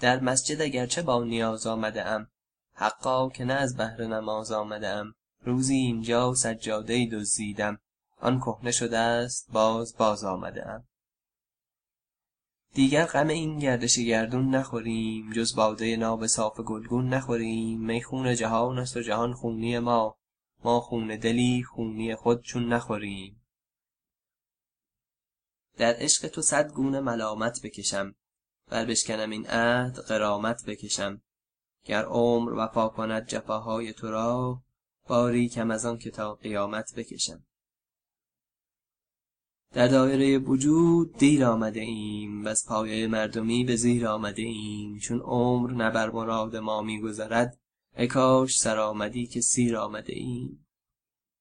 در مسجد اگرچه با نیاز آمده ام حقا که نه از بهر نماز آمده ام روزی اینجا سجاده ای دزدیدم. آن کهنه شده است باز باز آمده ام دیگر غم این گردش گردون نخوریم جز باده ناب صاف گلگون نخوریم. می خون جهان است و جهان خونی ما. ما خون دلی خونی خود چون نخوریم. در عشق تو صد گونه ملامت بکشم. ور بشکنم این عهد غرامت بکشم. گر عمر وفا کند جفاهای تو را باری کم از آن که تا قیامت بکشم. در دایره وجود دیر آمده ایم وز پایه مردمی به زیر آمده ایم. چون عمر نه بر مراد ما می گذرد ای کاش سرآمدی که سیر آمده ایم.